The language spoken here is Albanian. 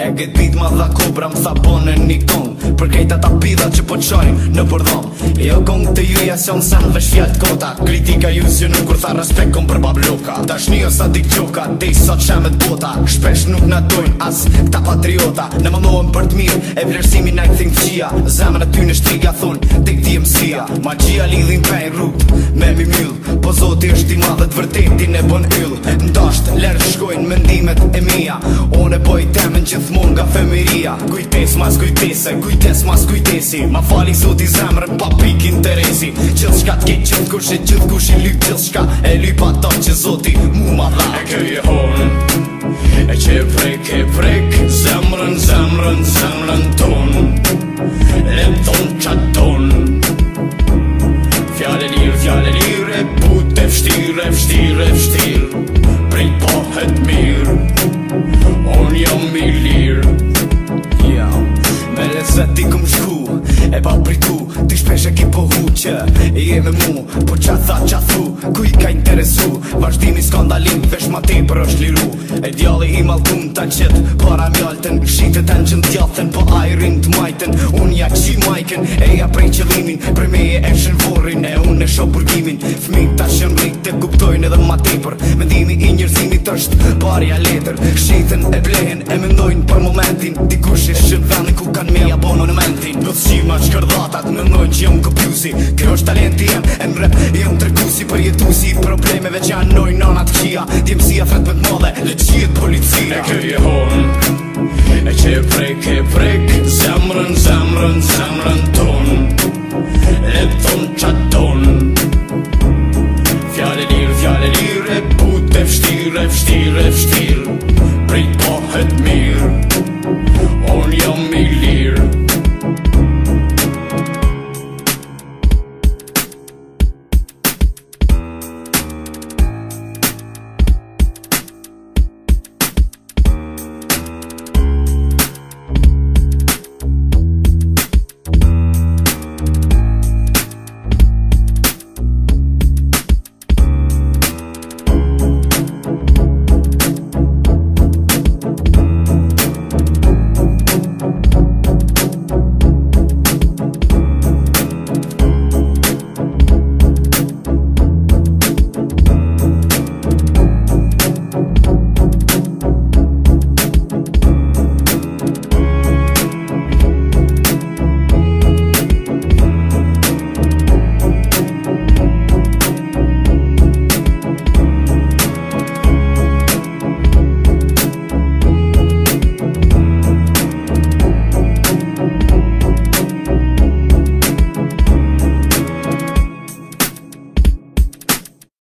E gët dit ma dha kubra më sabon e një kong Për krejta ta pida që po qorim në përdhom Jo kong të ju jason sa në vesh fjallë të kota Kritika ju zhjo nuk kur tha respekt kom për bab loka Ta shni o sa dik gjoka, di sot shamet bota Shpesh nuk na dojnë as këta patriota Në mëmohen për të mirë, e vlerësimi në i këthin qia Zemën e ty në shtiga thunë, dik di emësia Ma qia lidhin pej rrugë, me mi myllë Po zoti është i madhe të vërtetin e bon yllë Në dasht, lërë shkojnë mendimet e mija One boy damn just gjithmon nga femiria Kujtes mas kujtese, kujtes mas kujtesi Ma fali sot i zemre pa pik interesi Qëll shka t'kejt qëll kush e qëll kush i lyp shka e lypa ta që zoti mu ma dha E kjo je hon E qe prek e prek Zemrën, zemrën, zemrën Kesh ki po huqë, e me mu Po qa tha qa thu Ku i ka interesu Vashdimi skandalin Vesh ma te për është liru E djali i malkum të qit Para mjaltën Shqitët e në qëm tjathën Po a i rind majten Unë ja qi majken E ja prej qëllimin Pre me e eshen vorin E unë e shoburgimin Fmi ta shën rritë, Te guptojnë edhe ma te për Mëndimi i njërzimit është Parja letër Shqitën e blehen E mendojnë për momentin Dikush e shën dhe ku kanë me plotësima shkërdhatat në mund që unë këpjusi Kjo është talenti jem, e në rep, e unë tërkusi Për jetusi problemeve që anoj nonat kia Djemësia thret për të modhe, leqijet policia E kërje honë